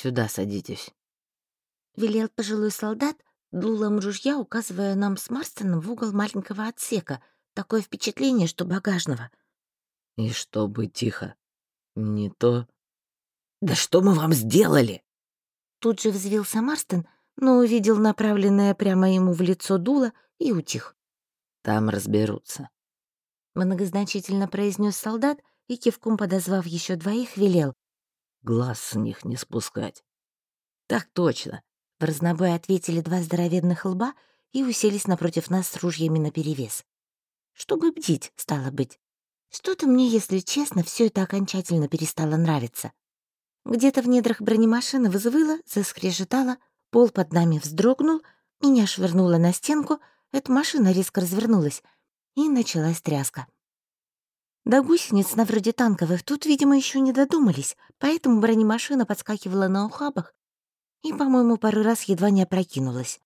Сюда садитесь. Велел пожилой солдат, дулом ружья указывая нам с Марстоном в угол маленького отсека. Такое впечатление, что багажного. И чтобы тихо. Не то... «Да что мы вам сделали?» Тут же взвился Марстон, но увидел направленное прямо ему в лицо дуло и утих. Там разберутся. Многозначительно произнес солдат и, кивком подозвав еще двоих, велел. Глаз с них не спускать. «Так точно!» В разнобой ответили два здоровенных лба и уселись напротив нас с ружьями наперевес. Чтобы бдить, стало быть. Что-то мне, если честно, все это окончательно перестало нравиться. Где-то в недрах бронемашины взвыло, заскрежетало, пол под нами вздрогнул, меня швырнуло на стенку, эта машина резко развернулась, и началась тряска. До гусениц на вроде танковых тут, видимо, еще не додумались, поэтому бронемашина подскакивала на ухабах и, по-моему, пару раз едва не опрокинулась.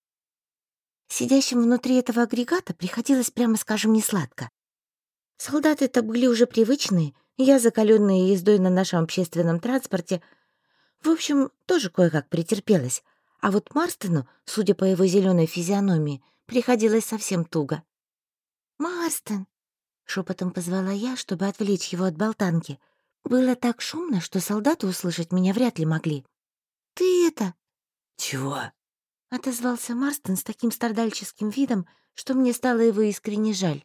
Сидящим внутри этого агрегата приходилось, прямо скажем, несладко. Солдаты-то были уже привычные, я, закаленная ездой на нашем общественном транспорте, в общем, тоже кое-как претерпелась. А вот Марстону, судя по его зеленой физиономии, приходилось совсем туго. «Марстон!» — шепотом позвала я, чтобы отвлечь его от болтанки. Было так шумно, что солдаты услышать меня вряд ли могли. «Ты это...» «Чего?» — отозвался Марстон с таким страдальческим видом, что мне стало его искренне жаль.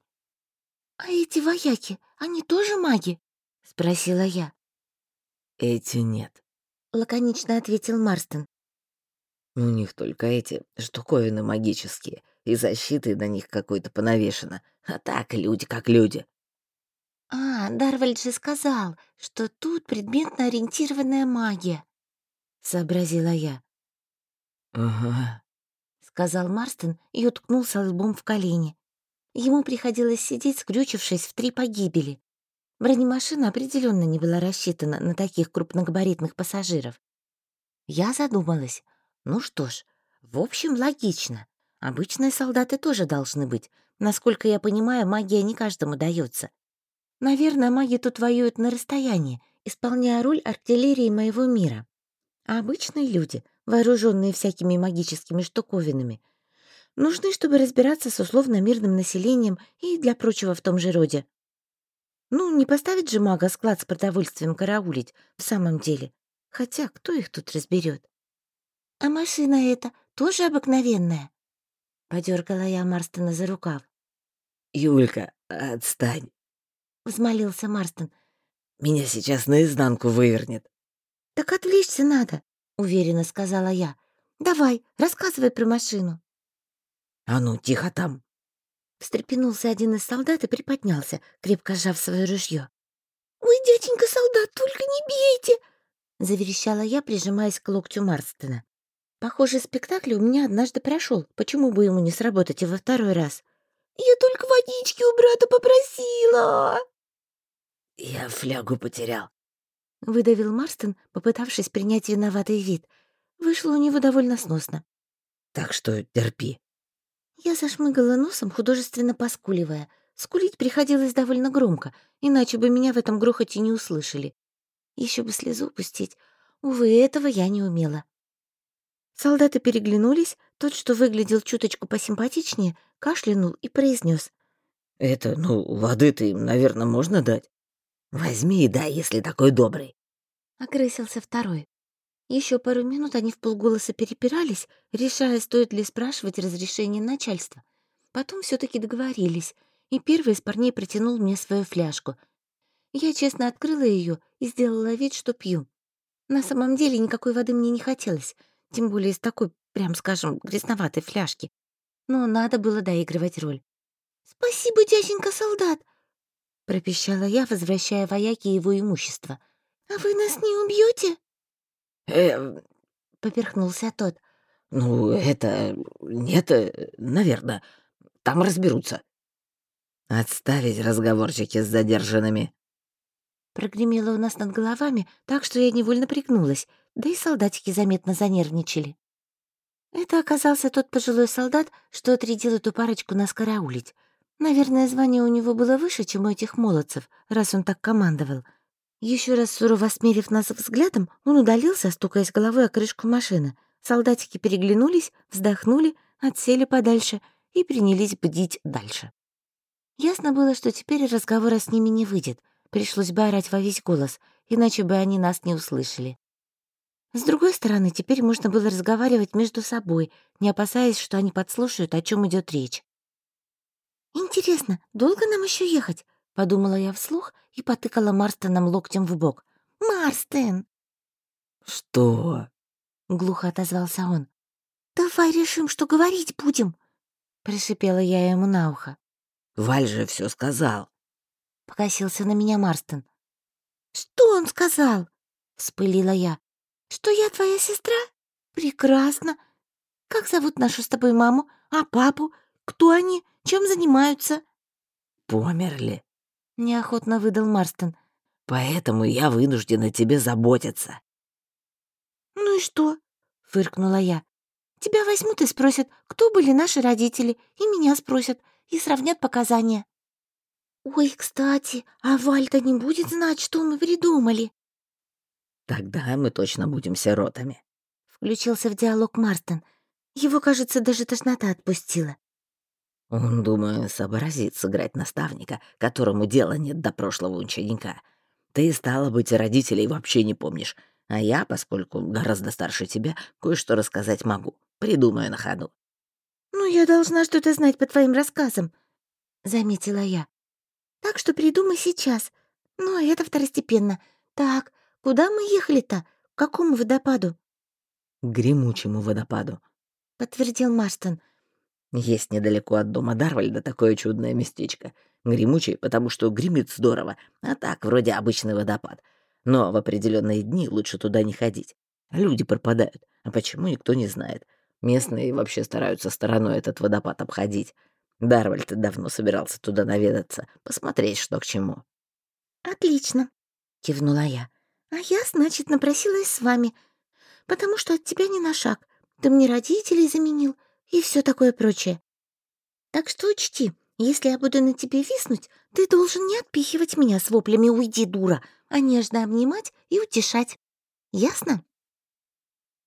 «А эти вояки, они тоже маги?» — спросила я. «Эти нет», — лаконично ответил Марстон. «У них только эти штуковины магические, и защиты на них какой-то понавешено. А так люди как люди». «А, Дарвальд же сказал, что тут предметно-ориентированная магия», — сообразила я. «Ага», — сказал Марстон и уткнулся лбом в колени. Ему приходилось сидеть, скрючившись в три погибели. Бронемашина определенно не была рассчитана на таких крупногабаритных пассажиров. Я задумалась. Ну что ж, в общем, логично. Обычные солдаты тоже должны быть. Насколько я понимаю, магия не каждому дается. Наверное, маги тут воюют на расстоянии, исполняя роль артиллерии моего мира. А обычные люди, вооруженные всякими магическими штуковинами, нужны, чтобы разбираться с условно-мирным населением и для прочего в том же роде. Ну, не поставить же мага склад с продовольствием караулить в самом деле. Хотя кто их тут разберет? А машина эта тоже обыкновенная? Подергала я Марстона за рукав. «Юлька, отстань!» — взмолился Марстон. «Меня сейчас наизнанку вывернет». «Так отвлечься надо», — уверенно сказала я. «Давай, рассказывай про машину». «А ну, тихо там!» Встрепенулся один из солдат и приподнялся, крепко сжав свое ружье. «Ой, дяденька солдат, только не бейте!» — заверещала я, прижимаясь к локтю Марстона. Похоже, спектакль у меня однажды прошел. Почему бы ему не сработать и во второй раз? «Я только водички у брата попросила!» «Я флягу потерял», — выдавил Марстон, попытавшись принять виноватый вид. Вышло у него довольно сносно. «Так что терпи». Я зашмыгала носом, художественно поскуливая. Скулить приходилось довольно громко, иначе бы меня в этом грохоте не услышали. Еще бы слезу пустить. Увы, этого я не умела. Солдаты переглянулись, тот, что выглядел чуточку посимпатичнее, кашлянул и произнес: «Это, ну, воды-то им, наверное, можно дать. Возьми и дай, если такой добрый». Окрысился второй. Еще пару минут они в полголоса перепирались, решая, стоит ли спрашивать разрешение начальства. Потом все таки договорились, и первый из парней протянул мне свою фляжку. Я честно открыла ее и сделала вид, что пью. На самом деле никакой воды мне не хотелось, тем более из такой, прям скажем, грязноватой фляжки. Но надо было доигрывать роль. «Спасибо, дяденька-солдат!» — пропищала я, возвращая вояке его имущество. «А вы нас не убьете? «Э...» — поперхнулся тот. «Ну, это... нет, э, наверное. Там разберутся». «Отставить разговорчики с задержанными». Прогремело у нас над головами, так что я невольно пригнулась, да и солдатики заметно занервничали. Это оказался тот пожилой солдат, что отрядил эту парочку нас караулить. Наверное, звание у него было выше, чем у этих молодцев, раз он так командовал. Еще раз сурово осмерив нас взглядом, он удалился, стукаясь головой о крышку машины. Солдатики переглянулись, вздохнули, отсели подальше и принялись бдить дальше. Ясно было, что теперь разговора с ними не выйдет. Пришлось бы орать во весь голос, иначе бы они нас не услышали. С другой стороны, теперь можно было разговаривать между собой, не опасаясь, что они подслушают, о чем идет речь. «Интересно, долго нам еще ехать?» — подумала я вслух и потыкала Марстеном локтем в бок. «Марстен!» «Что?» — глухо отозвался он. «Давай решим, что говорить будем!» — пришипела я ему на ухо. «Валь же все сказал!» — покосился на меня Марстен. «Что он сказал?» — вспылила я. «Что я твоя сестра? Прекрасно. Как зовут нашу с тобой маму? А папу? Кто они? Чем занимаются?» «Померли», — неохотно выдал Марстон. «Поэтому я вынуждена тебе заботиться». «Ну и что?» — фыркнула я. «Тебя возьмут и спросят, кто были наши родители, и меня спросят, и сравнят показания». «Ой, кстати, а Вальта не будет знать, что мы придумали?» Тогда мы точно будем сиротами. Включился в диалог Марстон. Его, кажется, даже тошнота отпустила. Он, думаю, сообразит сыграть наставника, которому дела нет до прошлого ученика. Ты, стало быть, родителей вообще не помнишь, а я, поскольку гораздо старше тебя, кое-что рассказать могу. Придумаю на ходу. «Ну, я должна что-то знать по твоим рассказам», — заметила я. «Так что придумай сейчас. Но это второстепенно. Так, Куда мы ехали-то? К какому водопаду?» «К гремучему водопаду», — подтвердил Марстон. «Есть недалеко от дома Дарвальда такое чудное местечко. Гремучий, потому что гремит здорово, а так, вроде обычный водопад. Но в определенные дни лучше туда не ходить. Люди пропадают, а почему никто не знает. Местные вообще стараются стороной этот водопад обходить. Дарвальд давно собирался туда наведаться, посмотреть, что к чему». «Отлично», — кивнула я. А я, значит, напросилась с вами, потому что от тебя не на шаг. Ты мне родителей заменил и все такое прочее. Так что учти, если я буду на тебе виснуть, ты должен не отпихивать меня с воплями «Уйди, дура», а нежно обнимать и утешать. Ясно?»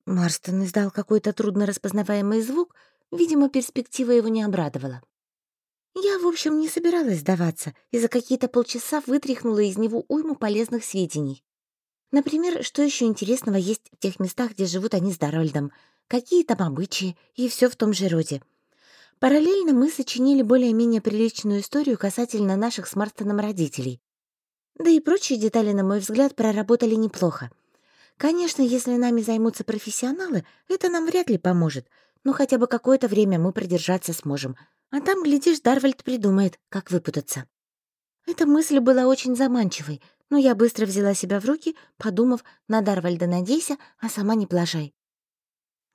Марстон издал какой-то трудно распознаваемый звук, видимо, перспектива его не обрадовала. Я, в общем, не собиралась сдаваться и за какие-то полчаса вытряхнула из него уйму полезных сведений. Например, что еще интересного есть в тех местах, где живут они с Дарольдом, какие там обычаи и все в том же роде. Параллельно мы сочинили более-менее приличную историю касательно наших с Марстоном родителей. Да и прочие детали, на мой взгляд, проработали неплохо. Конечно, если нами займутся профессионалы, это нам вряд ли поможет, но хотя бы какое-то время мы продержаться сможем. А там, глядишь, Дарвальд придумает, как выпутаться. Эта мысль была очень заманчивой, но я быстро взяла себя в руки, подумав, на Дарвальда надейся, а сама не плажай.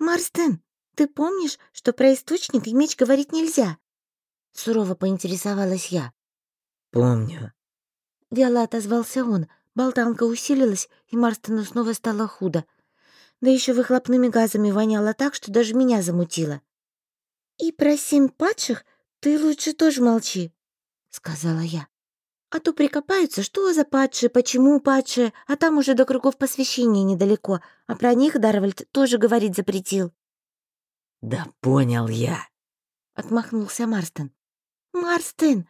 «Марстен, ты помнишь, что про источник и меч говорить нельзя?» Сурово поинтересовалась я. «Помню». Вяло отозвался он. Болтанка усилилась, и Марстену снова стало худо. Да еще выхлопными газами воняло так, что даже меня замутило. «И про семь падших ты лучше тоже молчи», — сказала я. А то прикопаются, что за падшие, почему падшие, а там уже до кругов посвящения недалеко, а про них Дарвальд тоже говорить запретил». «Да понял я», — отмахнулся Марстон. «Марстон,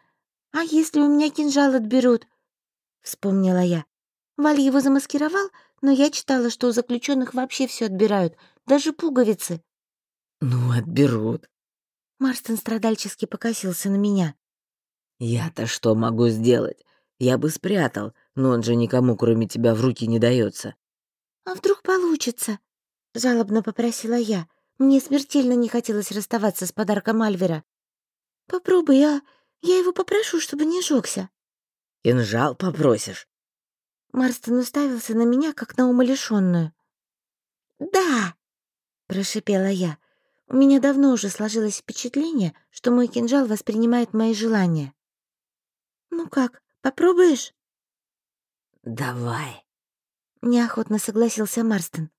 а если у меня кинжал отберут?» — вспомнила я. Валь его замаскировал, но я читала, что у заключенных вообще все отбирают, даже пуговицы. «Ну, отберут». Марстон страдальчески покосился на меня. «Я-то что могу сделать? Я бы спрятал, но он же никому, кроме тебя, в руки не дается. «А вдруг получится?» — жалобно попросила я. Мне смертельно не хотелось расставаться с подарком Альвера. «Попробуй, а? Я его попрошу, чтобы не жёгся». «Кинжал попросишь?» Марстон уставился на меня, как на умалишённую. «Да!» — прошипела я. У меня давно уже сложилось впечатление, что мой кинжал воспринимает мои желания. «Ну как, попробуешь?» «Давай», — неохотно согласился Марстон.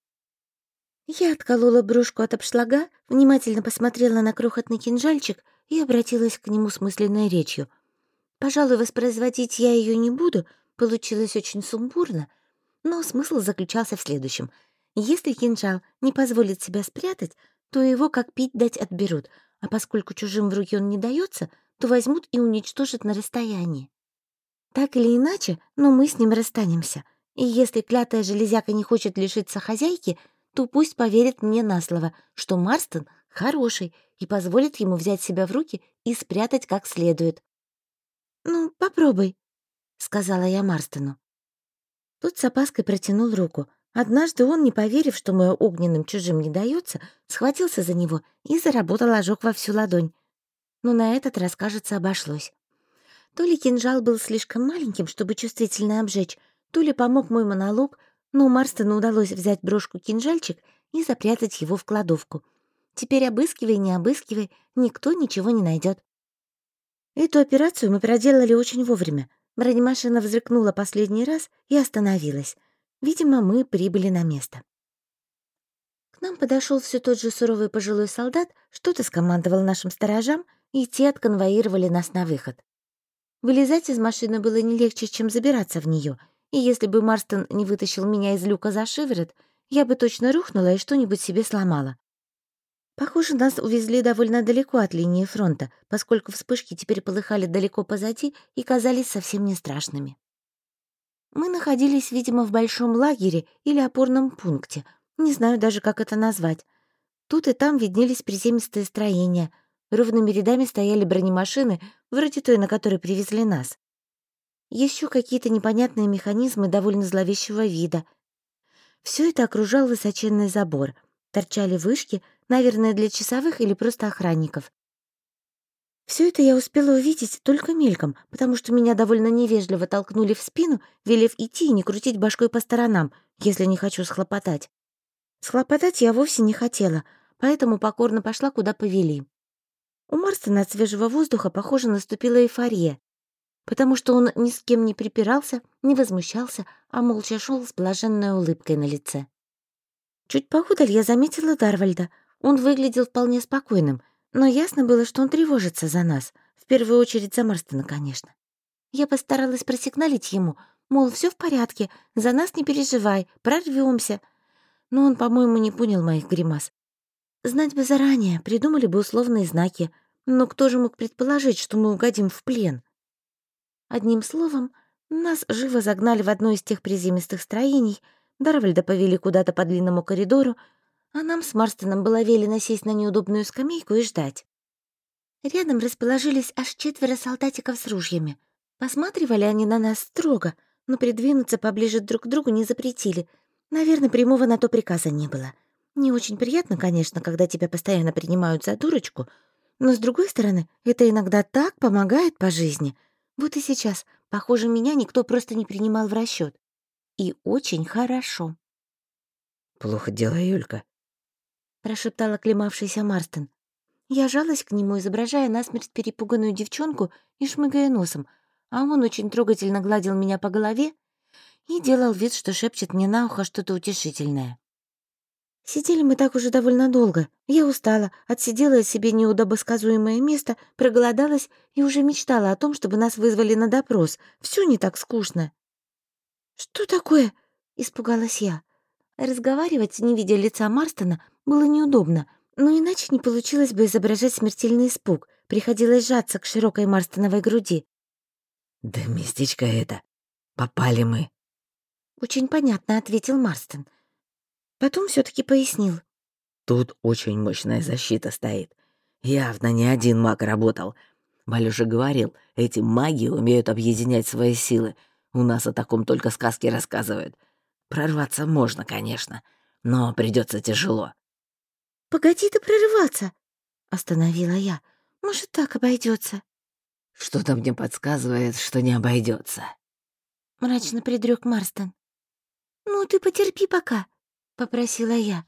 Я отколола брошку от обшлага, внимательно посмотрела на крохотный кинжальчик и обратилась к нему с мысленной речью. Пожалуй, воспроизводить я ее не буду, Получилось очень сумбурно, но смысл заключался в следующем. Если кинжал не позволит себя спрятать, то его как пить дать отберут, а поскольку чужим в руки он не дается, то возьмут и уничтожат на расстоянии. Так или иначе, но мы с ним расстанемся. И если клятая железяка не хочет лишиться хозяйки, то пусть поверит мне на слово, что Марстон хороший и позволит ему взять себя в руки и спрятать как следует. «Ну, попробуй», — сказала я Марстону. Тот с опаской протянул руку. Однажды он, не поверив, что мой огненным чужим не дается, схватился за него и заработал ожог во всю ладонь. Но на этот раз, кажется, обошлось. То ли кинжал был слишком маленьким, чтобы чувствительно обжечь, то ли помог мой монолог, но Марстону удалось взять брошку-кинжальчик и запрятать его в кладовку. Теперь обыскивай, не обыскивай, никто ничего не найдет. Эту операцию мы проделали очень вовремя. Бронемашина взрыкнула последний раз и остановилась. Видимо, мы прибыли на место. К нам подошел все тот же суровый пожилой солдат, что-то скомандовал нашим сторожам, и те отконвоировали нас на выход. Вылезать из машины было не легче, чем забираться в нее, и если бы Марстон не вытащил меня из люка за шиворот, я бы точно рухнула и что-нибудь себе сломала. Похоже, нас увезли довольно далеко от линии фронта, поскольку вспышки теперь полыхали далеко позади и казались совсем не страшными. Мы находились, видимо, в большом лагере или опорном пункте, не знаю даже, как это назвать. Тут и там виднелись приземистые строения, ровными рядами стояли бронемашины, вроде той, на которой привезли нас. Еще какие-то непонятные механизмы довольно зловещего вида. Все это окружал высоченный забор, торчали вышки — Наверное, для часовых или просто охранников. Все это я успела увидеть только мельком, потому что меня довольно невежливо толкнули в спину, велев идти и не крутить башкой по сторонам, если не хочу схлопотать. Схлопотать я вовсе не хотела, поэтому покорно пошла, куда повели. У Марстона от свежего воздуха, похоже, наступила эйфория, потому что он ни с кем не припирался, не возмущался, а молча шел с блаженной улыбкой на лице. Чуть поудаль я заметила Дарвальда. Он выглядел вполне спокойным, но ясно было, что он тревожится за нас, в первую очередь за Марстона, конечно. Я постаралась просигналить ему, мол, все в порядке, за нас не переживай, прорвемся. Но он, по-моему, не понял моих гримас. Знать бы заранее, придумали бы условные знаки, но кто же мог предположить, что мы угодим в плен? Одним словом, нас живо загнали в одно из тех приземистых строений, Дарвальда повели куда-то по длинному коридору, а нам с Марстоном было велено сесть на неудобную скамейку и ждать. Рядом расположились аж четверо солдатиков с ружьями. Посматривали они на нас строго, но придвинуться поближе друг к другу не запретили. Наверное, прямого на то приказа не было. Не очень приятно, конечно, когда тебя постоянно принимают за дурочку, но, с другой стороны, это иногда так помогает по жизни. Вот и сейчас, похоже, меня никто просто не принимал в расчет. И очень хорошо. «Плохо дело, Юлька», — прошептал оклемавшийся Марстон. Я жалась к нему, изображая насмерть перепуганную девчонку и шмыгая носом, а он очень трогательно гладил меня по голове и делал вид, что шепчет мне на ухо что-то утешительное. Сидели мы так уже довольно долго. Я устала, отсидела себе неудобосказуемое место, проголодалась и уже мечтала о том, чтобы нас вызвали на допрос. Все не так скучно. «Что такое?» — испугалась я. Разговаривать, не видя лица Марстона, было неудобно, но иначе не получилось бы изображать смертельный испуг. Приходилось сжаться к широкой марстоновой груди. «Да местечко это. Попали мы». «Очень понятно», — ответил Марстон. Потом все таки пояснил. «Тут очень мощная защита стоит. Явно не один маг работал. Валюша говорил, эти маги умеют объединять свои силы. У нас о таком только сказки рассказывают. Прорваться можно, конечно, но придется тяжело. «Погоди ты прорываться!» — остановила я. «Может, так обойдется. «Что-то мне подсказывает, что не обойдется. мрачно предрек Марстон. «Ну, ты потерпи пока», — попросила я.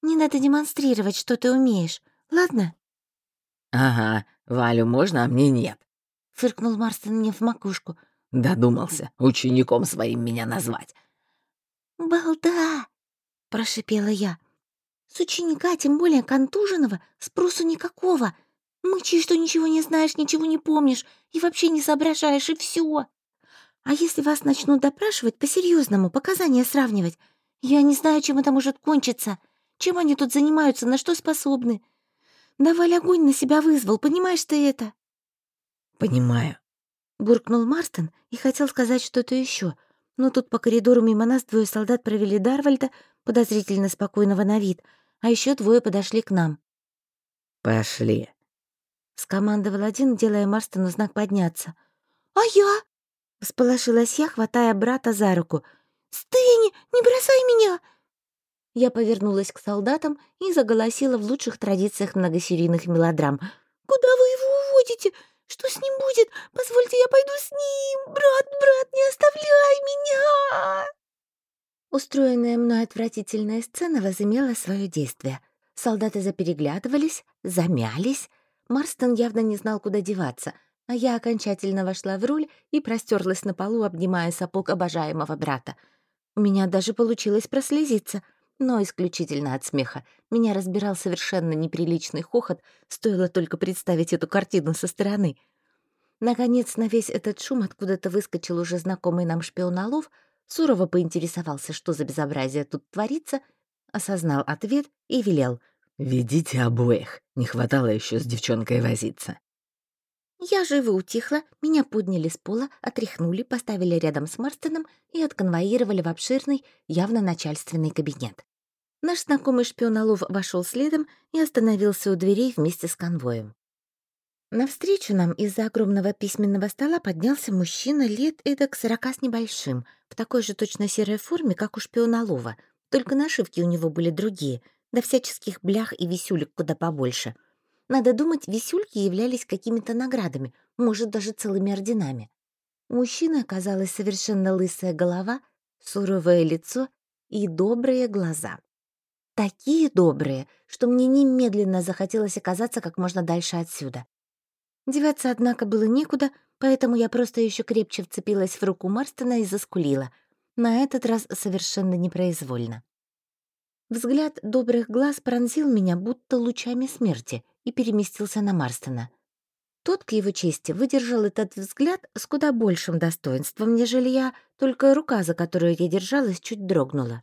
«Не надо демонстрировать, что ты умеешь, ладно?» «Ага, Валю можно, а мне нет», — фыркнул Марстон мне в макушку. «Додумался учеником своим меня назвать». «Балда!» — прошипела я. С ученика, тем более контуженного, спросу никакого. Мычи, что ничего не знаешь, ничего не помнишь и вообще не соображаешь, и все. А если вас начнут допрашивать по-серьезному, показания сравнивать? Я не знаю, чем это может кончиться. Чем они тут занимаются, на что способны? Давай огонь на себя вызвал, понимаешь ты это?» «Понимаю», — буркнул Марстон и хотел сказать что-то еще, но тут по коридору мимо нас двое солдат провели Дарвальда, подозрительно спокойного на вид, а еще двое подошли к нам. «Пошли», — скомандовал один, делая Марстону знак подняться. «А я?» — всполошилась я, хватая брата за руку. «Стэнни, не бросай меня!» Я повернулась к солдатам и заголосила в лучших традициях многосерийных мелодрам. «Куда вы его уводите? Что с ним будет? Позвольте, я пойду с ним! Брат, брат, не оставляй меня!» Устроенная мной отвратительная сцена возымела свое действие. Солдаты запереглядывались, замялись. Марстон явно не знал, куда деваться, а я окончательно вошла в роль и простерлась на полу, обнимая сапог обожаемого брата. У меня даже получилось прослезиться — но исключительно от смеха. Меня разбирал совершенно неприличный хохот, стоило только представить эту картину со стороны. Наконец, на весь этот шум откуда-то выскочил уже знакомый нам шпион Олов, сурово поинтересовался, что за безобразие тут творится, осознал ответ и велел. «Ведите обоих, не хватало еще с девчонкой возиться». Я живо утихла, меня подняли с пола, отряхнули, поставили рядом с Марстоном и отконвоировали в обширный, явно начальственный кабинет. Наш знакомый шпион Олов вошел следом и остановился у дверей вместе с конвоем. Навстречу нам из-за огромного письменного стола поднялся мужчина лет эдак сорока с небольшим, в такой же точно серой форме, как у шпиона Лова, только нашивки у него были другие, да всяческих блях и висюлек куда побольше — надо думать, висюльки являлись какими-то наградами, может, даже целыми орденами. У мужчины оказалась совершенно лысая голова, суровое лицо и добрые глаза. Такие добрые, что мне немедленно захотелось оказаться как можно дальше отсюда. Деваться, однако, было некуда, поэтому я просто еще крепче вцепилась в руку Марстона и заскулила. На этот раз совершенно непроизвольно. Взгляд добрых глаз пронзил меня будто лучами смерти — и переместился на Марстона. Тот, к его чести, выдержал этот взгляд с куда большим достоинством, нежели я, только рука, за которую я держалась, чуть дрогнула.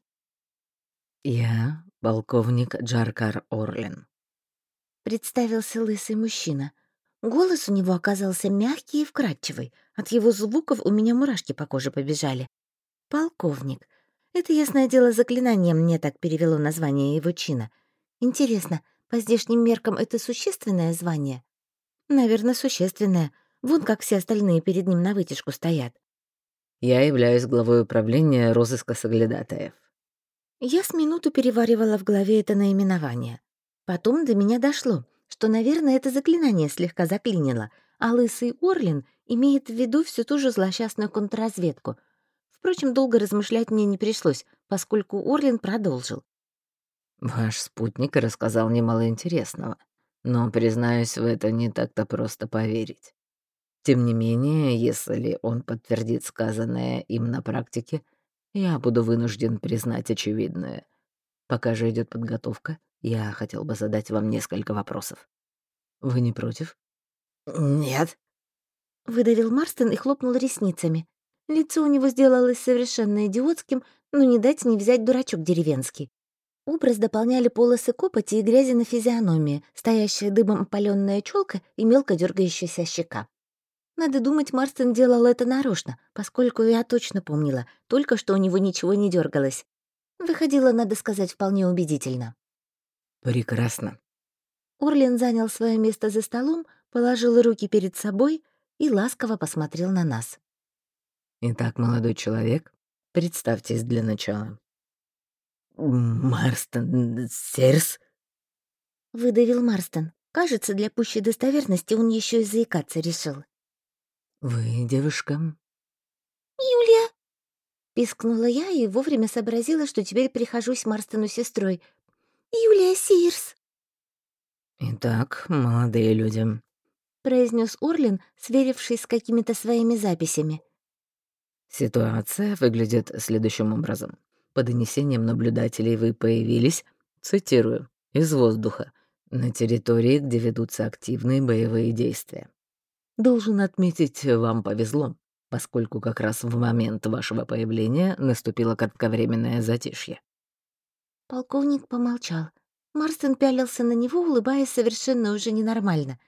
«Я полковник Джаркар Орлин», — представился лысый мужчина. Голос у него оказался мягкий и вкрадчивый. От его звуков у меня мурашки по коже побежали. «Полковник». Это, ясное дело, заклинанием мне так перевело название его чина. Интересно, по здешним меркам это существенное звание? Наверное, существенное. Вон как все остальные перед ним на вытяжку стоят. Я являюсь главой управления розыска соглядатаев. Я с минуту переваривала в голове это наименование. Потом до меня дошло, что, наверное, это заклинание слегка заклинило, а лысый Орлин имеет в виду всю ту же злосчастную контрразведку. Впрочем, долго размышлять мне не пришлось, поскольку Орлин продолжил. Ваш спутник рассказал немало интересного, но, признаюсь, в это не так-то просто поверить. Тем не менее, если он подтвердит сказанное им на практике, я буду вынужден признать очевидное. Пока же идет подготовка, я хотел бы задать вам несколько вопросов. Вы не против? Нет. Выдавил Марстон и хлопнул ресницами. Лицо у него сделалось совершенно идиотским, но не дать не взять дурачок деревенский. Образ дополняли полосы копоти и грязи на физиономии, стоящая дыбом опаленная челка и мелко дергающаяся щека. Надо думать, Марстон делал это нарочно, поскольку я точно помнила, только что у него ничего не дергалось. Выходило, надо сказать, вполне убедительно. «Прекрасно». Орлин занял свое место за столом, положил руки перед собой и ласково посмотрел на нас. «Итак, молодой человек, представьтесь для начала». «Марстон Серс?» — выдавил Марстон. Кажется, для пущей достоверности он еще и заикаться решил. «Вы девушка?» «Юлия!» — пискнула я и вовремя сообразила, что теперь прихожусь Марстону сестрой. «Юлия Сирс!» «Итак, молодые люди», — произнес Орлин, сверившись с какими-то своими записями. «Ситуация выглядит следующим образом. По донесениям наблюдателей вы появились, цитирую, из воздуха, на территории, где ведутся активные боевые действия. Должен отметить, вам повезло. поскольку как раз в момент вашего появления наступило кратковременное затишье. Полковник помолчал. Марстон пялился на него, улыбаясь совершенно уже ненормально.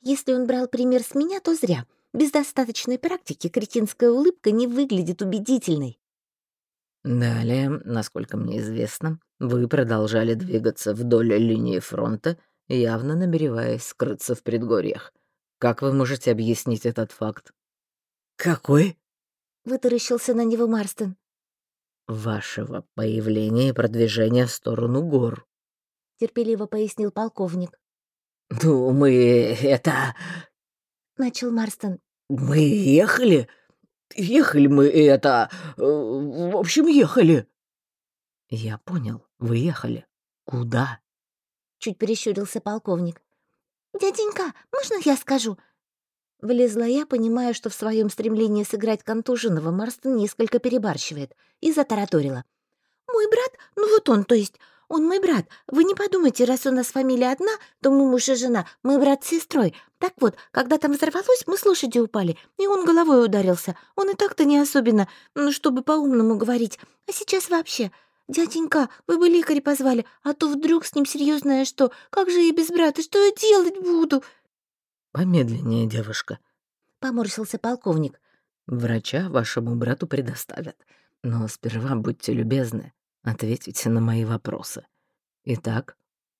Если он брал пример с меня, то зря. Без достаточной практики кретинская улыбка не выглядит убедительной. Далее, насколько мне известно, вы продолжали двигаться вдоль линии фронта, явно намереваясь скрыться в предгорьях. Как вы можете объяснить этот факт? «Какой?» — вытаращился на него Марстон. «Вашего появления и продвижения в сторону гор», — терпеливо пояснил полковник. «Ну, мы это...» — начал Марстон. «Мы ехали? Ехали мы это... Э, в общем, ехали». «Я понял, вы ехали. Куда?» Чуть перещурился полковник. «Дяденька, можно я скажу?» Влезла я, понимая, что в своем стремлении сыграть контуженного Марстон несколько перебарщивает, и затараторила. «Мой брат, ну вот он, то есть, он мой брат. Вы не подумайте, раз у нас фамилия одна, то мы муж и жена, мы брат с сестрой. Так вот, когда там взорвалось, мы с лошади упали, и он головой ударился. Он и так-то не особенно, ну, чтобы по-умному говорить. А сейчас вообще. Дяденька, вы бы лекаря позвали, а то вдруг с ним серьезное что? Как же я без брата? Что я делать буду?» «Помедленнее, девушка», — поморщился полковник. «Врача вашему брату предоставят. Но сперва будьте любезны, ответите на мои вопросы. Итак,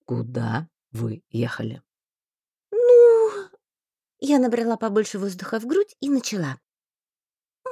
куда вы ехали?» «Ну...» Я набрала побольше воздуха в грудь и начала.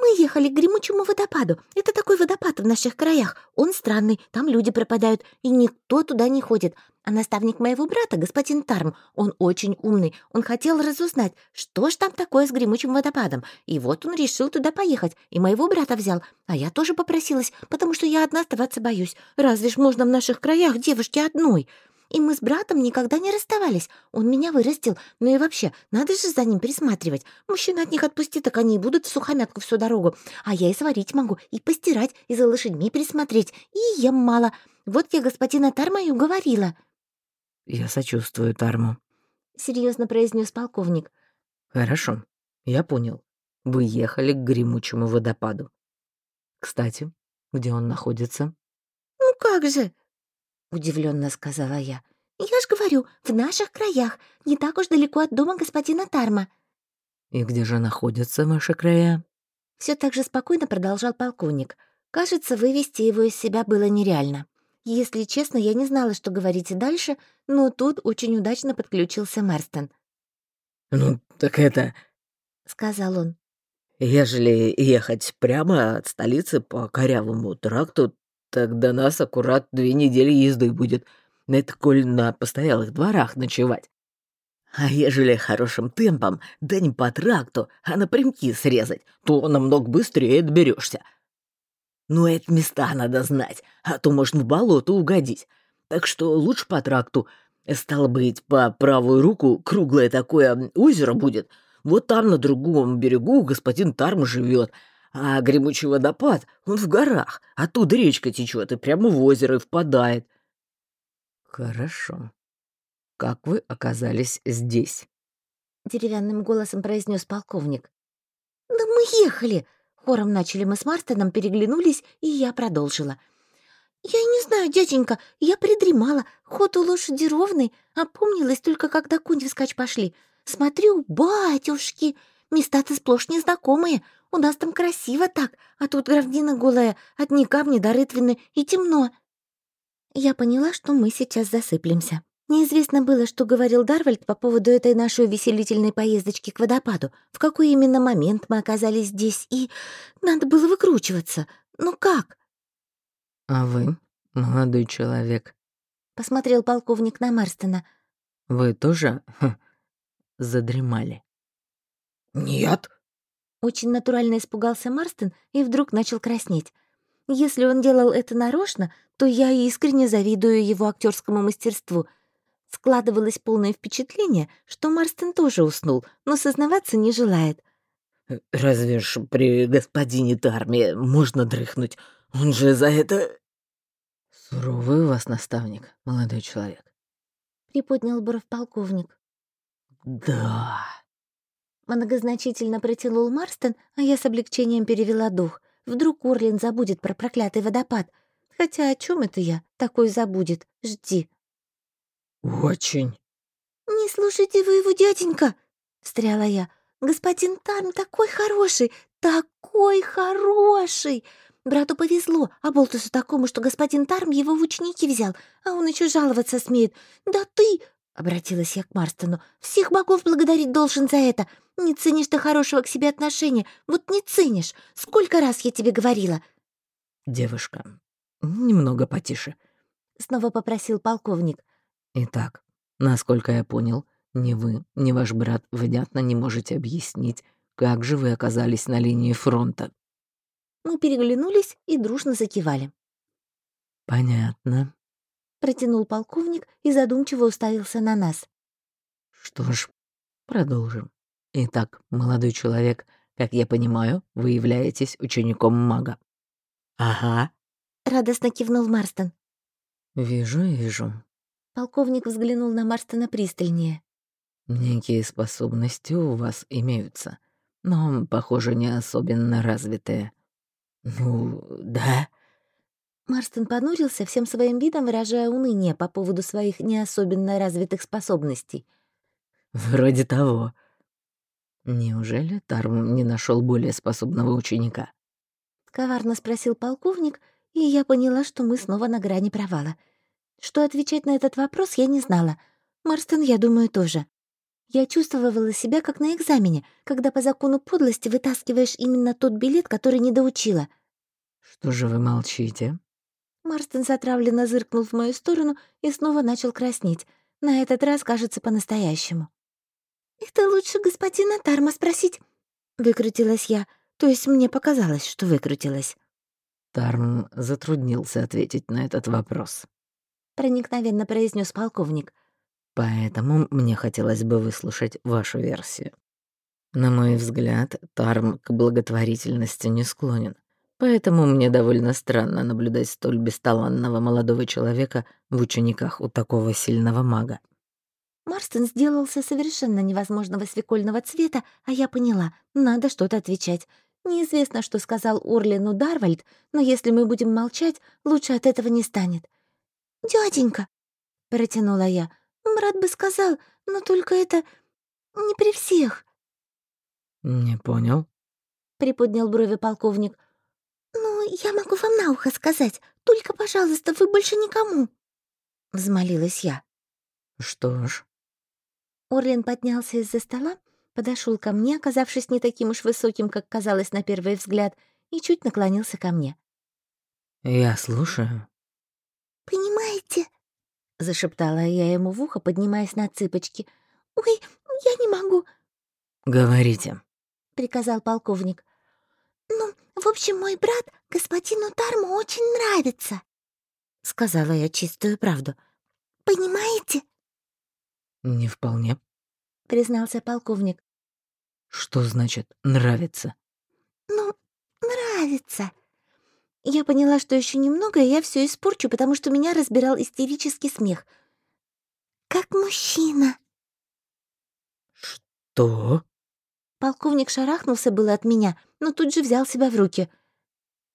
«Мы ехали к гремучему водопаду. Это такой водопад в наших краях. Он странный, там люди пропадают, и никто туда не ходит. А наставник моего брата, господин Тарм, он очень умный. Он хотел разузнать, что ж там такое с гремучим водопадом. И вот он решил туда поехать, и моего брата взял. А я тоже попросилась, потому что я одна оставаться боюсь. Разве ж можно в наших краях девушке одной?» И мы с братом никогда не расставались. Он меня вырастил. Ну и вообще, надо же за ним присматривать. Мужчина от них отпусти, так они и будут в сухомятку всю дорогу. А я и сварить могу, и постирать, и за лошадьми присмотреть. И ем мало. Вот я господина Тарма и уговорила». «Я сочувствую Тарму», — серьезно произнес полковник. «Хорошо, я понял. Вы ехали к гремучему водопаду. Кстати, где он находится?» «Ну как же!» Удивленно сказала я. «Я ж говорю, в наших краях, не так уж далеко от дома господина Тарма». «И где же находятся ваши края?» Все так же спокойно продолжал полковник. Кажется, вывести его из себя было нереально. Если честно, я не знала, что говорить дальше, но тут очень удачно подключился Марстон. «Ну, так это...» — сказал он. «Ежели ехать прямо от столицы по корявому тракту, до нас аккурат две недели езды будет. Это коль на постоялых дворах ночевать. А ежели хорошим темпом, да не по тракту, а напрямки срезать, то намного быстрее доберешься. Но это места надо знать, а то можно в болото угодить. Так что лучше по тракту. Стало быть, по правую руку круглое такое озеро будет. Вот там на другом берегу господин Тарм живет, а гремучий водопад, он в горах. Оттуда речка течет и прямо в озеро впадает. Хорошо. Как вы оказались здесь? Деревянным голосом произнес полковник. Да мы ехали. Хором начали мы с Марстоном, переглянулись, и я продолжила. «Я не знаю, дяденька, я придремала. Ход у лошади ровный, опомнилась только, когда конь вскачь пошли. Смотрю, батюшки, места-то сплошь незнакомые. У нас там красиво так, а тут равнина голая, одни камни до рытвины и темно». Я поняла, что мы сейчас засыплемся. Неизвестно было, что говорил Дарвальд по поводу этой нашей веселительной поездочки к водопаду, в какой именно момент мы оказались здесь, и надо было выкручиваться. Ну как? «А вы, молодой человек?» — посмотрел полковник на Марстона. «Вы тоже хм, задремали?» «Нет», очень натурально испугался Марстон и вдруг начал краснеть. Если он делал это нарочно, то я искренне завидую его актерскому мастерству. Складывалось полное впечатление, что Марстон тоже уснул, но сознаваться не желает. «Разве ж при господине Тарме можно дрыхнуть? Он же за это...» «Суровый у вас наставник, молодой человек», — приподнял бровь полковник. «Да», Многозначительно протянул Марстон, а я с облегчением перевела дух. Вдруг Орлин забудет про проклятый водопад. Хотя о чем это я? Такой забудет. Жди. «Очень». «Не слушайте вы его, дяденька!» — встряла я. «Господин Тарм такой хороший, такой хороший! Брату повезло, а Болтусу такому, что господин Тарм его в ученики взял, а он еще жаловаться смеет. Да ты, — обратилась я к Марстону, — всех богов благодарить должен за это. Не ценишь ты хорошего к себе отношения, вот не ценишь. Сколько раз я тебе говорила?» «Девушка, немного потише», — снова попросил полковник. «Итак, насколько я понял, ни вы, ни ваш брат внятно не можете объяснить, как же вы оказались на линии фронта». Мы переглянулись и дружно закивали. «Понятно», — протянул полковник и задумчиво уставился на нас. «Что ж, продолжим. Итак, молодой человек, как я понимаю, вы являетесь учеником мага». «Ага», — радостно кивнул Марстон. «Вижу, вижу». Полковник взглянул на Марстона пристальнее. «Некие способности у вас имеются, но, похоже, не особенно развитые. «Ну, да». Марстон понурился, всем своим видом выражая уныние по поводу своих не особенно развитых способностей. «Вроде того. Неужели Тарм не нашел более способного ученика?» Коварно спросил полковник, и я поняла, что мы снова на грани провала. Что отвечать на этот вопрос, я не знала. Марстон, я думаю, тоже. Я чувствовала себя как на экзамене, когда по закону подлости вытаскиваешь именно тот билет, который не доучила. «Что же вы молчите?» Марстон затравленно зыркнул в мою сторону и снова начал краснеть. На этот раз, кажется, по-настоящему. «Это лучше господина Тарма спросить», — выкрутилась я. То есть мне показалось, что выкрутилась. Тарм затруднился ответить на этот вопрос. Проникновенно произнес полковник. Поэтому мне хотелось бы выслушать вашу версию. На мой взгляд, Тарм к благотворительности не склонен. Поэтому мне довольно странно наблюдать столь бесталанного молодого человека в учениках у такого сильного мага. Марстон сделался совершенно невозможного свекольного цвета, а я поняла, надо что-то отвечать. Неизвестно, что сказал Орлину Дарвальд, но если мы будем молчать, лучше от этого не станет. «Дяденька», — протянула я, — Брат бы сказал, но только это не при всех». «Не понял», — приподнял брови полковник. «Ну, я могу вам на ухо сказать. Только, пожалуйста, вы больше никому», — взмолилась я. «Что ж». Орлин поднялся из-за стола, подошел ко мне, оказавшись не таким уж высоким, как казалось на первый взгляд, и чуть наклонился ко мне. «Я слушаю». «Понимаете, — зашептала я ему в ухо, поднимаясь на цыпочки. «Ой, я не могу». «Говорите», — приказал полковник. «Ну, в общем, мой брат господину Тарму очень нравится», — сказала я чистую правду. «Понимаете?» «Не вполне», — признался полковник. «Что значит «нравится»?» «Ну, нравится», я поняла, что еще немного, и я все испорчу, потому что меня разбирал истерический смех. «Как мужчина!» «Что?» Полковник шарахнулся было от меня, но тут же взял себя в руки.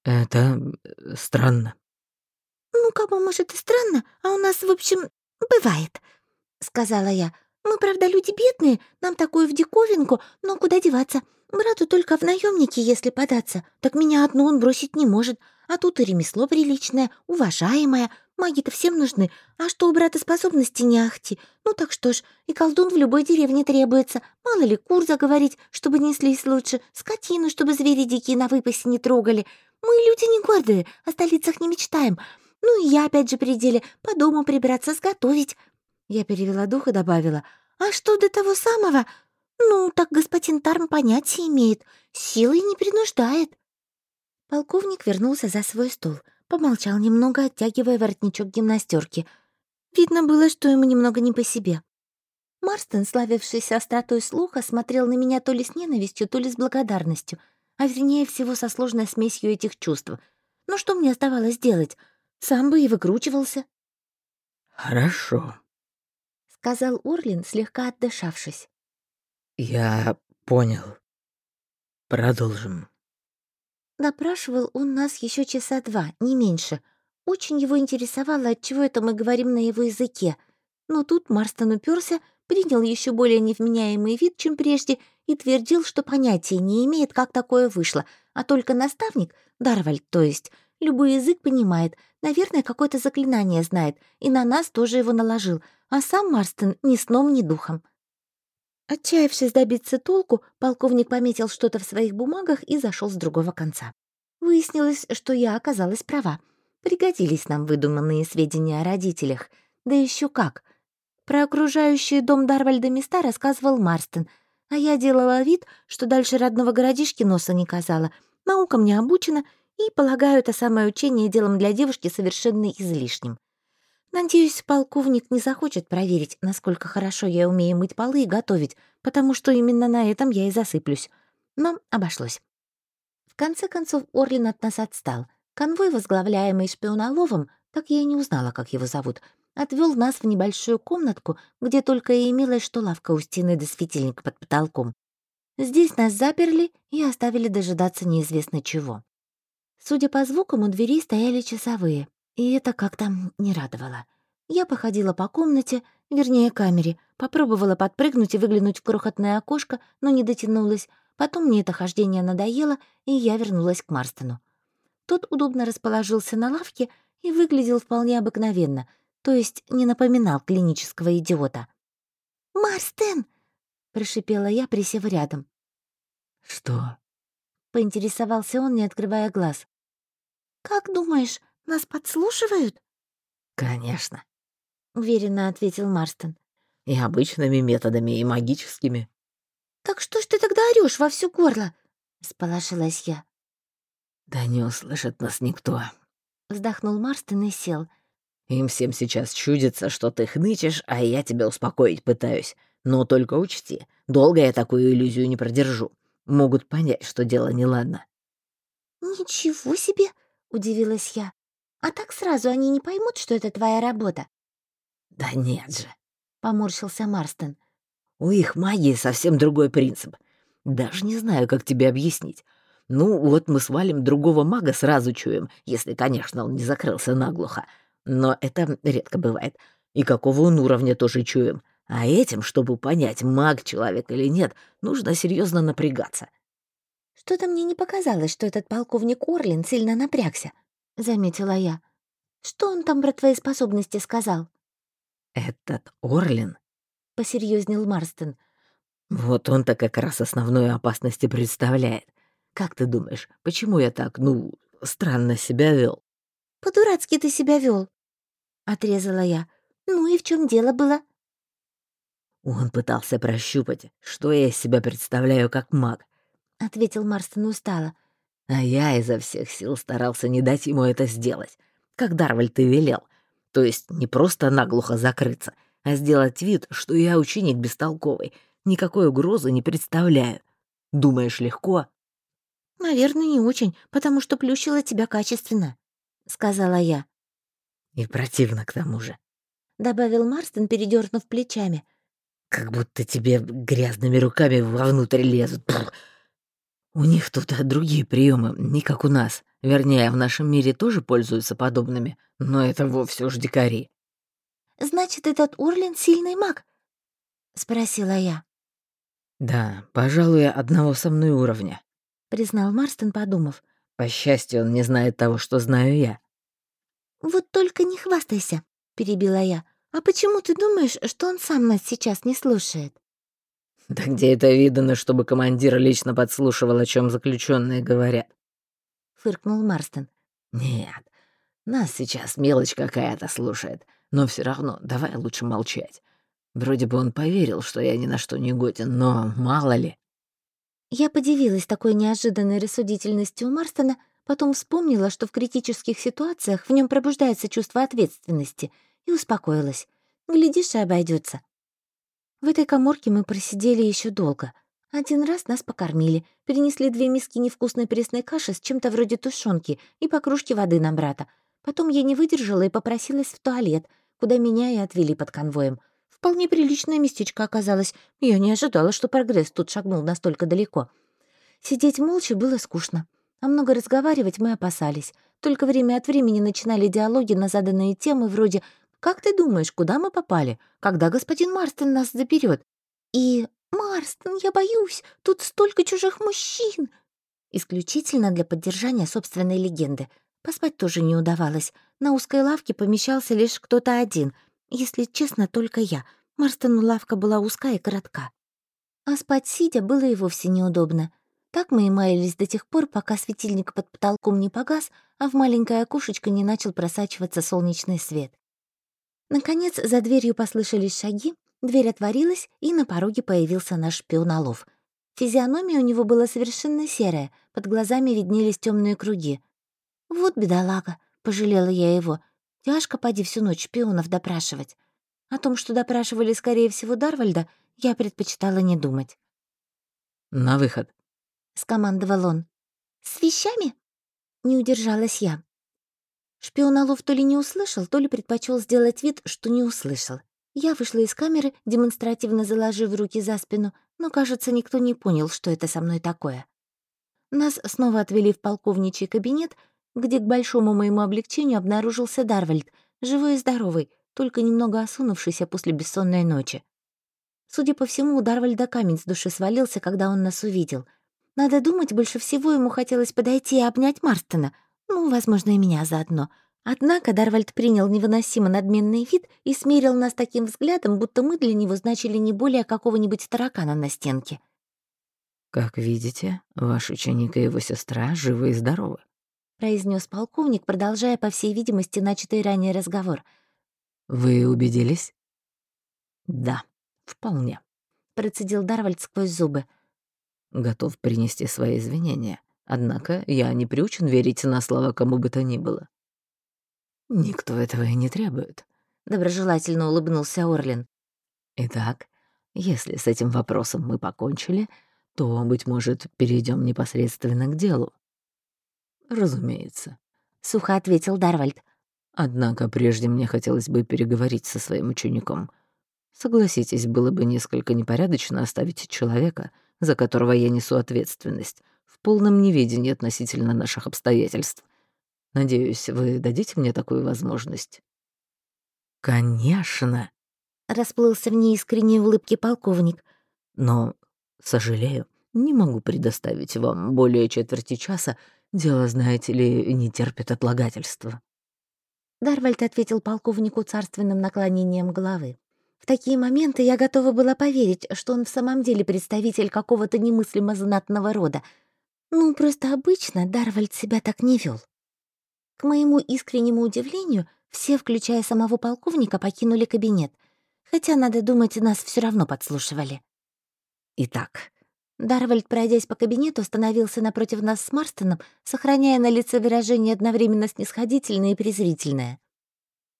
«Это э, странно». «Ну, бы, может, и странно, а у нас, в общем, бывает», — сказала я. «Мы, правда, люди бедные, нам такое в диковинку, но куда деваться? Брату только в наемники, если податься, так меня одну он бросить не может, а тут и ремесло приличное, уважаемое. Маги-то всем нужны. А что у брата способности не ахти. Ну так что ж, и колдун в любой деревне требуется. Мало ли кур заговорить, чтобы неслись лучше, скотину, чтобы звери дикие на выпасе не трогали. Мы люди не гордые, о столицах не мечтаем. Ну и я опять же при деле по дому прибираться, сготовить. Я перевела дух и добавила. А что до того самого? Ну, так господин Тарм понятия имеет. Силой не принуждает. Полковник вернулся за свой стол, помолчал немного, оттягивая воротничок гимнастерки. Видно было, что ему немного не по себе. Марстон, славившийся остротой слуха, смотрел на меня то ли с ненавистью, то ли с благодарностью, а вернее всего со сложной смесью этих чувств. Ну что мне оставалось делать? Сам бы и выкручивался. «Хорошо», — сказал Орлин, слегка отдышавшись. «Я Понял. Продолжим. Допрашивал он нас еще часа два, не меньше. Очень его интересовало, отчего это мы говорим на его языке. Но тут Марстон уперся, принял еще более невменяемый вид, чем прежде, и твердил, что понятия не имеет, как такое вышло, а только наставник, Дарвальд, то есть, любой язык понимает, наверное, какое-то заклинание знает, и на нас тоже его наложил, а сам Марстон ни сном, ни духом. Отчаявшись добиться толку, полковник пометил что-то в своих бумагах и зашел с другого конца. Выяснилось, что я оказалась права. Пригодились нам выдуманные сведения о родителях. Да еще как. Про окружающий дом Дарвальда места рассказывал Марстон, а я делала вид, что дальше родного городишки носа не казала. Наука мне обучена, и, полагаю, это самое учение делом для девушки совершенно излишним. Надеюсь, полковник не захочет проверить, насколько хорошо я умею мыть полы и готовить, потому что именно на этом я и засыплюсь. Но обошлось. В конце концов, Орлин от нас отстал. Конвой, возглавляемый шпионоловом, так я и не узнала, как его зовут, отвел нас в небольшую комнатку, где только и имелось, что лавка у стены до светильника под потолком. Здесь нас заперли и оставили дожидаться неизвестно чего. Судя по звукам, у дверей стояли часовые, и это как-то не радовало. Я походила по комнате, вернее, камере, попробовала подпрыгнуть и выглянуть в крохотное окошко, но не дотянулась. Потом мне это хождение надоело, и я вернулась к Марстону. Тот удобно расположился на лавке и выглядел вполне обыкновенно, то есть не напоминал клинического идиота. «Марстен!» — прошипела я, присев рядом. «Что?» — поинтересовался он, не открывая глаз. «Как думаешь, нас подслушивают?» «Конечно», — уверенно ответил Марстон. «И обычными методами, и магическими». «Так что ж ты тогда орёшь во всё горло?» — сполошилась я. «Да не услышит нас никто», — вздохнул Марстон и сел. «Им всем сейчас чудится, что ты хнычешь, а я тебя успокоить пытаюсь. Но только учти, долго я такую иллюзию не продержу. Могут понять, что дело неладно». «Ничего себе!» — удивилась я. А так сразу они не поймут, что это твоя работа?» «Да нет же», — поморщился Марстон. «У их магии совсем другой принцип. Даже не знаю, как тебе объяснить. Ну, вот мы свалим другого мага сразу чуем, если, конечно, он не закрылся наглухо. Но это редко бывает. И какого он уровня тоже чуем. А этим, чтобы понять, маг человек или нет, нужно серьезно напрягаться». «Что-то мне не показалось, что этот полковник Орлин сильно напрягся», — заметила я. «Что он там про твои способности сказал?» «Этот Орлин?» — посерьезнел Марстон. «Вот он-то как раз основную опасность и представляет. Как ты думаешь, почему я так, ну, странно себя вел? «По-дурацки ты себя вел, отрезала я. «Ну и в чем дело было?» «Он пытался прощупать, что я из себя представляю как маг», — ответил Марстон устало. А я изо всех сил старался не дать ему это сделать, как Дарваль ты велел. То есть не просто наглухо закрыться, а сделать вид, что я ученик бестолковый, никакой угрозы не представляю. Думаешь, легко? «Наверное, не очень, потому что плющила тебя качественно», — сказала я. «И противно к тому же», — добавил Марстон, передернув плечами. «Как будто тебе грязными руками вовнутрь лезут. Пфф. У них тут другие приемы, не как у нас. Вернее, в нашем мире тоже пользуются подобными, но это вовсе уж дикари. «Значит, этот Урлин сильный маг?» — спросила я. «Да, пожалуй, одного со мной уровня», — признал Марстон, подумав. «По счастью, он не знает того, что знаю я». «Вот только не хвастайся», — перебила я. «А почему ты думаешь, что он сам нас сейчас не слушает?» Да где это видано, чтобы командир лично подслушивал, о чем заключенные говорят? Фыркнул Марстон. Нет, нас сейчас мелочь какая-то слушает, но все равно давай лучше молчать. Вроде бы он поверил, что я ни на что не годен, но мало ли. Я подивилась такой неожиданной рассудительностью у Марстона, потом вспомнила, что в критических ситуациях в нем пробуждается чувство ответственности, и успокоилась. Глядишь, и обойдется. В этой коморке мы просидели еще долго. Один раз нас покормили, перенесли две миски невкусной пресной каши с чем-то вроде тушенки и по кружке воды на брата. Потом я не выдержала и попросилась в туалет, куда меня и отвели под конвоем. Вполне приличное местечко оказалось. Я не ожидала, что прогресс тут шагнул настолько далеко. Сидеть молча было скучно, а много разговаривать мы опасались. Только время от времени начинали диалоги на заданные темы вроде «Как ты думаешь, куда мы попали? Когда господин Марстон нас заберет?» И «Марстон, я боюсь, тут столько чужих мужчин!» Исключительно для поддержания собственной легенды. Поспать тоже не удавалось. На узкой лавке помещался лишь кто-то один. Если честно, только я. Марстону лавка была узкая и коротка. А спать сидя было и вовсе неудобно. Так мы и маялись до тех пор, пока светильник под потолком не погас, а в маленькое окошечко не начал просачиваться солнечный свет. Наконец, за дверью послышались шаги, дверь отворилась, и на пороге появился наш шпион Олов. Физиономия у него была совершенно серая, под глазами виднелись темные круги. «Вот бедолага», — пожалела я его. «Тяжко, поди всю ночь шпионов допрашивать». О том, что допрашивали, скорее всего, Дарвальда, я предпочитала не думать. «На выход», скомандовал он. «С вещами?» Не удержалась я. Шпион Алов то ли не услышал, то ли предпочел сделать вид, что не услышал. Я вышла из камеры, демонстративно заложив руки за спину, но, кажется, никто не понял, что это со мной такое. Нас снова отвели в полковничий кабинет, где к большому моему облегчению обнаружился Дарвальд, живой и здоровый, только немного осунувшийся после бессонной ночи. Судя по всему, у Дарвальда камень с души свалился, когда он нас увидел — надо думать, больше всего ему хотелось подойти и обнять Марстона. Ну, возможно, и меня заодно. Однако Дарвальд принял невыносимо надменный вид и смерил нас таким взглядом, будто мы для него значили не более какого-нибудь таракана на стенке. «Как видите, ваш ученик и его сестра живы и здоровы», — произнес полковник, продолжая, по всей видимости, начатый ранее разговор. «Вы убедились?» «Да, вполне», — процедил Дарвальд сквозь зубы готов принести свои извинения. Однако я не приучен верить на слово кому бы то ни было. Никто этого и не требует. Доброжелательно улыбнулся Орлин. Итак, если с этим вопросом мы покончили, то, быть может, перейдем непосредственно к делу. Разумеется. Сухо ответил Дарвальд. Однако прежде мне хотелось бы переговорить со своим учеником. Согласитесь, было бы несколько непорядочно оставить человека, за которого я несу ответственность, в полном неведении относительно наших обстоятельств. Надеюсь, вы дадите мне такую возможность?» «Конечно!» — расплылся в неискренней улыбке полковник. «Но, сожалею, не могу предоставить вам более четверти часа. Дело, знаете ли, не терпит отлагательства». Дарвальд ответил полковнику царственным наклонением головы. В такие моменты я готова была поверить, что он в самом деле представитель какого-то немыслимо знатного рода. Ну, просто обычно Дарвальд себя так не вел. К моему искреннему удивлению, все, включая самого полковника, покинули кабинет. Хотя, надо думать, нас все равно подслушивали. Итак, Дарвальд, пройдясь по кабинету, остановился напротив нас с Марстоном, сохраняя на лице выражение одновременно снисходительное и презрительное.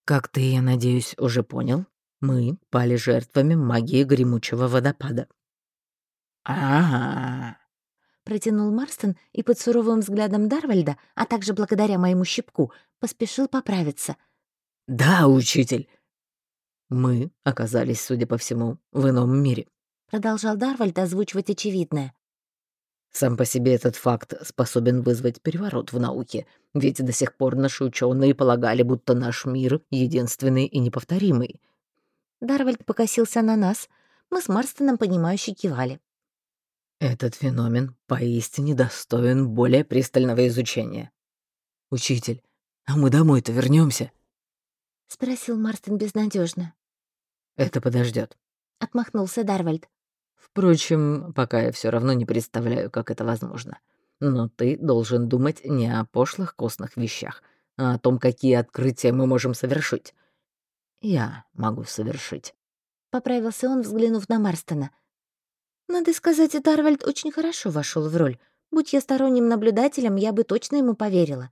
«Как ты, я надеюсь, уже понял, мы пали жертвами магии гремучего водопада. а, протянул Марстон и под суровым взглядом Дарвальда, а также благодаря моему щипку, поспешил поправиться. «Да, учитель!» «Мы оказались, судя по всему, в ином мире», — продолжал Дарвальд озвучивать очевидное. Сам по себе этот факт способен вызвать переворот в науке, ведь до сих пор наши ученые полагали, будто наш мир единственный и неповторимый. Дарвальд покосился на нас. Мы с Марстоном, понимающе кивали. «Этот феномен поистине достоин более пристального изучения. Учитель, а мы домой-то вернемся? спросил Марстон безнадежно. «Это подождет, отмахнулся Дарвальд. «Впрочем, пока я все равно не представляю, как это возможно. Но ты должен думать не о пошлых костных вещах, а о том, какие открытия мы можем совершить я могу совершить. Поправился он, взглянув на Марстона. Надо сказать, Дарвальд очень хорошо вошел в роль. Будь я сторонним наблюдателем, я бы точно ему поверила.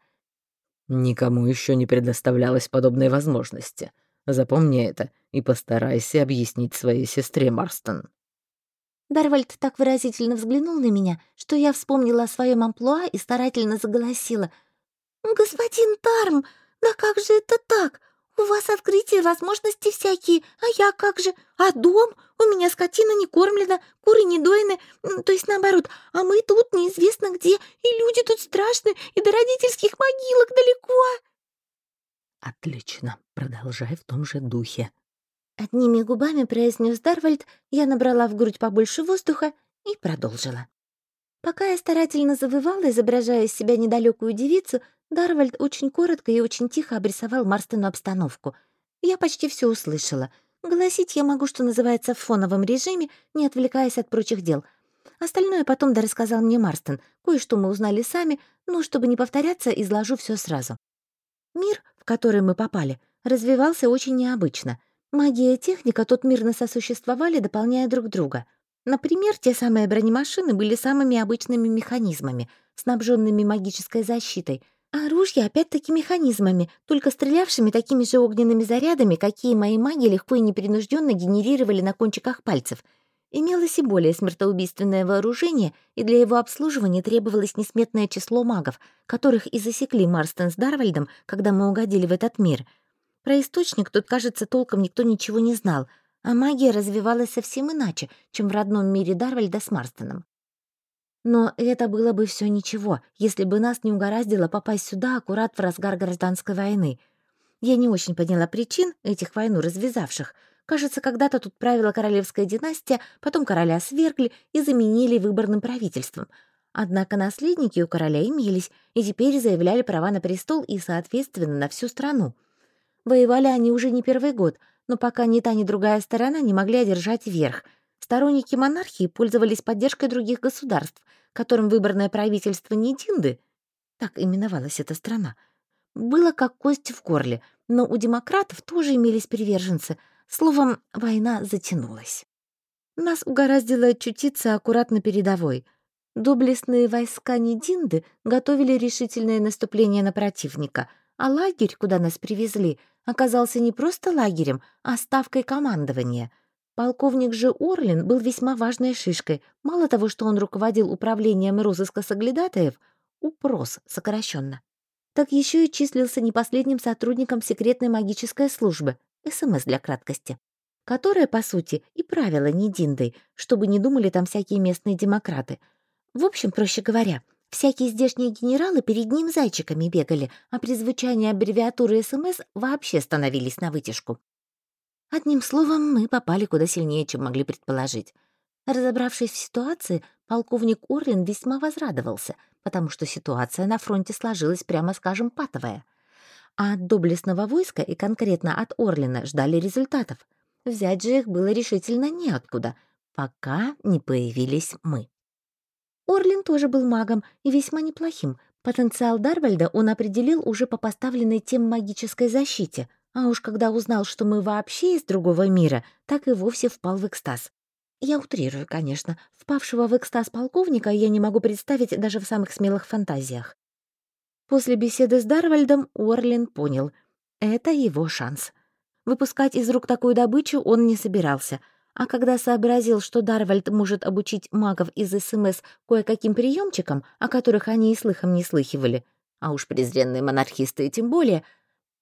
Никому еще не предоставлялась подобной возможности. Запомни это и постарайся объяснить своей сестре, Марстон. Дарвальд так выразительно взглянул на меня, что я вспомнила о своем амплуа и старательно заголосила. «Господин Тарм, да как же это так? У вас открытие, возможности всякие, а я как же? А дом? У меня скотина не кормлена, куры не доены, то есть наоборот. А мы тут неизвестно где, и люди тут страшные, и до родительских могилок далеко. Отлично, продолжай в том же духе. Одними губами произнес Дарвальд, я набрала в грудь побольше воздуха и продолжила. Пока я старательно завывала, изображая из себя недалекую девицу, Дарвальд очень коротко и очень тихо обрисовал Марстену обстановку. Я почти все услышала. Голосить я могу, что называется, в фоновом режиме, не отвлекаясь от прочих дел. Остальное потом дорассказал мне Марстон. Кое-что мы узнали сами, но, чтобы не повторяться, изложу все сразу. Мир, в который мы попали, развивался очень необычно. Магия и техника тут мирно сосуществовали, дополняя друг друга. Например, те самые бронемашины были самыми обычными механизмами, снабженными магической защитой — а ружья опять-таки механизмами, только стрелявшими такими же огненными зарядами, какие мои маги легко и непринужденно генерировали на кончиках пальцев. Имелось и более смертоубийственное вооружение, и для его обслуживания требовалось несметное число магов, которых и засекли Марстон с Дарвальдом, когда мы угодили в этот мир. Про источник тут, кажется, толком никто ничего не знал, а магия развивалась совсем иначе, чем в родном мире Дарвальда с Марстоном. Но это было бы все ничего, если бы нас не угораздило попасть сюда аккурат в разгар гражданской войны. Я не очень поняла причин этих войну развязавших. Кажется, когда-то тут правила королевская династия, потом короля свергли и заменили выборным правительством. Однако наследники у короля имелись, и теперь заявляли права на престол и, соответственно, на всю страну. Воевали они уже не первый год, но пока ни та, ни другая сторона не могли одержать верх — Сторонники монархии пользовались поддержкой других государств, которым выборное правительство Нидинды, так именовалась эта страна, было как кость в горле, но у демократов тоже имелись приверженцы. Словом, война затянулась. Нас угораздило очутиться аккуратно передовой. Доблестные войска Нидинды готовили решительное наступление на противника, а лагерь, куда нас привезли, оказался не просто лагерем, а ставкой командования — Полковник же Орлин был весьма важной шишкой. Мало того, что он руководил управлением розыска соглядатаев, УПРОС сокращенно, так еще и числился не последним сотрудником секретной магической службы, СМС для краткости, которая, по сути, и правила Нидиндой, чтобы не думали там всякие местные демократы. В общем, проще говоря, всякие здешние генералы перед ним зайчиками бегали, а при звучании аббревиатуры СМС вообще становились на вытяжку. Одним словом, мы попали куда сильнее, чем могли предположить. Разобравшись в ситуации, полковник Орлин весьма возрадовался, потому что ситуация на фронте сложилась, прямо скажем, патовая. А от доблестного войска и конкретно от Орлина ждали результатов. Взять же их было решительно неоткуда, пока не появились мы. Орлин тоже был магом и весьма неплохим. Потенциал Дарвальда он определил уже по поставленной тем магической защите, а уж когда узнал, что мы вообще из другого мира, так и вовсе впал в экстаз. Я утрирую, конечно. Впавшего в экстаз полковника я не могу представить даже в самых смелых фантазиях. После беседы с Дарвальдом Уорлин понял — это его шанс. Выпускать из рук такую добычу он не собирался, а когда сообразил, что Дарвальд может обучить магов из СМС кое-каким приемчикам, о которых они и слыхом не слыхивали, а уж презренные монархисты тем более —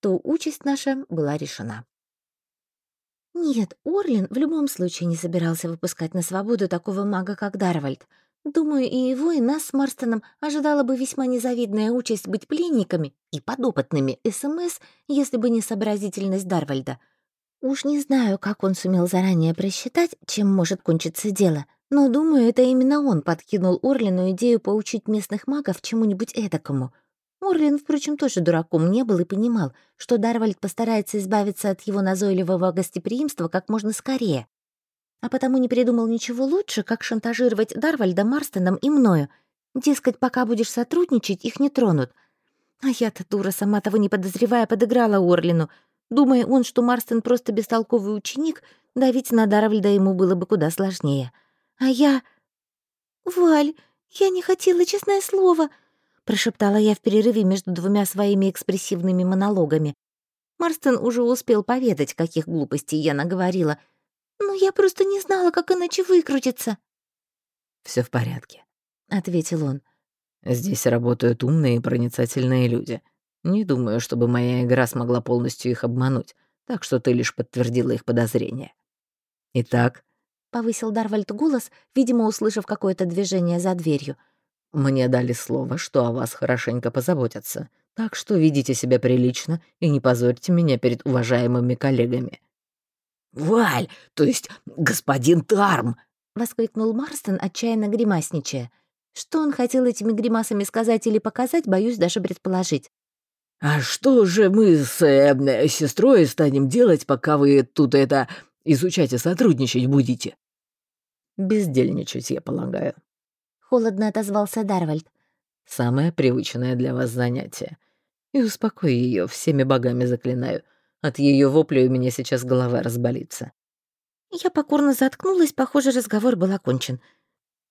то участь наша была решена. Нет, Орлин в любом случае не собирался выпускать на свободу такого мага, как Дарвальд. Думаю, и его, и нас с Марстоном ожидала бы весьма незавидная участь быть пленниками и подопытными СМС, если бы не сообразительность Дарвальда. Уж не знаю, как он сумел заранее просчитать, чем может кончиться дело, но думаю, это именно он подкинул Орлину идею поучить местных магов чему-нибудь эдакому — Орлин, впрочем, тоже дураком не был и понимал, что Дарвальд постарается избавиться от его назойливого гостеприимства как можно скорее. А потому не придумал ничего лучше, как шантажировать Дарвальда Марстоном и мною. Дескать, пока будешь сотрудничать, их не тронут. А я-то, дура, сама того не подозревая, подыграла Орлину. Думая он, что Марстон просто бестолковый ученик, давить на Дарвальда ему было бы куда сложнее. А я... «Валь, я не хотела, честное слово», — прошептала я в перерыве между двумя своими экспрессивными монологами. Марстон уже успел поведать, каких глупостей я наговорила. «Но я просто не знала, как иначе выкрутиться». Все в порядке», — ответил он. «Здесь работают умные и проницательные люди. Не думаю, чтобы моя игра смогла полностью их обмануть, так что ты лишь подтвердила их подозрения. Итак, повысил Дарвальд голос, видимо, услышав какое-то движение за дверью. Мне дали слово, что о вас хорошенько позаботятся, так что ведите себя прилично и не позорьте меня перед уважаемыми коллегами. «Валь, то есть господин Тарм!» — воскликнул Марстон, отчаянно гримасничая. Что он хотел этими гримасами сказать или показать, боюсь даже предположить. «А что же мы с э, сестрой станем делать, пока вы тут это изучать и сотрудничать будете?» «Бездельничать, я полагаю». Холодно отозвался Дарвальд. «Самое привычное для вас занятие. И успокой ее, всеми богами заклинаю. От ее вопля у меня сейчас голова разболится». Я покорно заткнулась, похоже, разговор был окончен.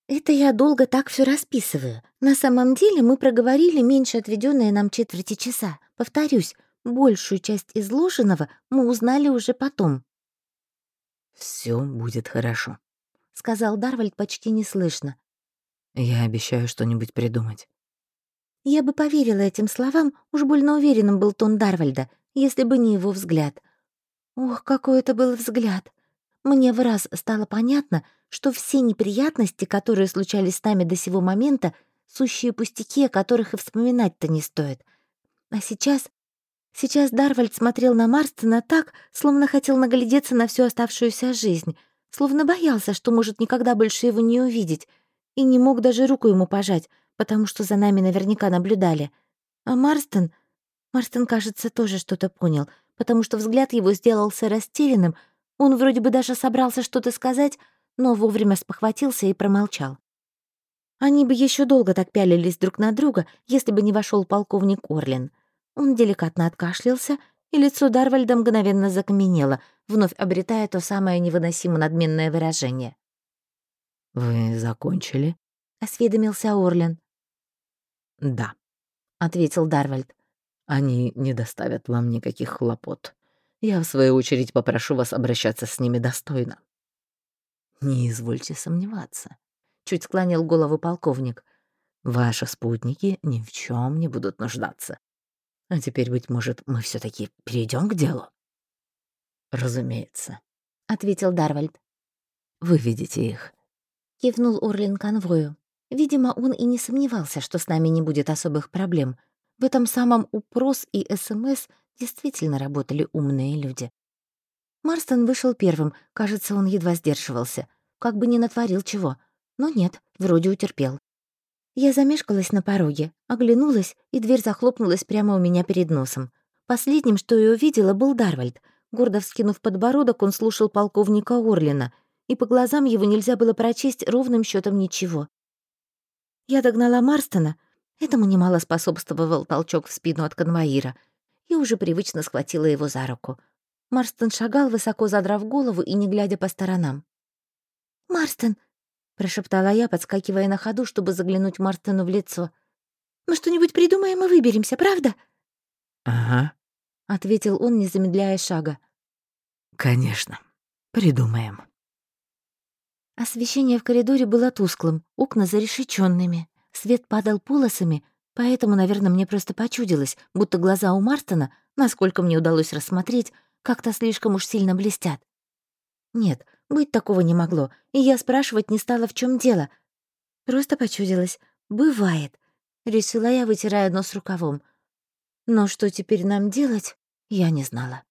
Это я долго так все расписываю. На самом деле мы проговорили меньше отведенные нам четверти часа. Повторюсь, большую часть изложенного мы узнали уже потом. Все будет хорошо», — сказал Дарвальд почти неслышно. «Я обещаю что-нибудь придумать». Я бы поверила этим словам, уж больно уверенным был тон Дарвальда, если бы не его взгляд. Ох, какой это был взгляд! Мне в раз стало понятно, что все неприятности, которые случались с нами до сего момента, сущие пустяки, о которых и вспоминать-то не стоит. А сейчас Сейчас Дарвальд смотрел на Марстона так, словно хотел наглядеться на всю оставшуюся жизнь, словно боялся, что может никогда больше его не увидеть, и не мог даже руку ему пожать, потому что за нами наверняка наблюдали. А Марстон... Марстон, кажется, тоже что-то понял, потому что взгляд его сделался растерянным, он вроде бы даже собрался что-то сказать, но вовремя спохватился и промолчал. Они бы еще долго так пялились друг на друга, если бы не вошел полковник Орлин — он деликатно откашлялся, и лицо Дарвальда мгновенно закаменело, вновь обретая то самое невыносимо надменное выражение. «Вы закончили?» — осведомился Орлин. «Да», — ответил Дарвальд. «Они не доставят вам никаких хлопот. Я, в свою очередь, попрошу вас обращаться с ними достойно». «Не извольте сомневаться», — чуть склонил голову полковник. «Ваши спутники ни в чем не будут нуждаться. А теперь, быть может, мы все таки перейдем к делу?» «Разумеется», — ответил Дарвальд. «Вы видите их», — кивнул Орлин конвою. Видимо, он и не сомневался, что с нами не будет особых проблем. В этом самом упрос и СМС действительно работали умные люди. Марстон вышел первым, кажется, он едва сдерживался. Как бы не натворил чего. Но нет, вроде утерпел. Я замешкалась на пороге, оглянулась, и дверь захлопнулась прямо у меня перед носом. Последним, что я увидела, был Дарвальд. Гордо вскинув подбородок, он слушал полковника Орлина, и по глазам его нельзя было прочесть ровным счетом ничего. Я догнала Марстона, этому немало способствовал толчок в спину от конвоира, и уже привычно схватила его за руку. Марстон шагал, высоко задрав голову и не глядя по сторонам. «Марстон, — прошептала я, подскакивая на ходу, чтобы заглянуть Марстону в лицо. «Мы что-нибудь придумаем и выберемся, правда?» «Ага», — ответил он, не замедляя шага. «Конечно, придумаем». Освещение в коридоре было тусклым, окна зарешеченными. Свет падал полосами, поэтому, наверное, мне просто почудилось, будто глаза у Марстона, насколько мне удалось рассмотреть, как-то слишком уж сильно блестят. Нет, быть такого не могло, и я спрашивать не стала, в чем дело. Просто почудилась. Бывает. Решила я, вытирая нос рукавом. Но что теперь нам делать, я не знала.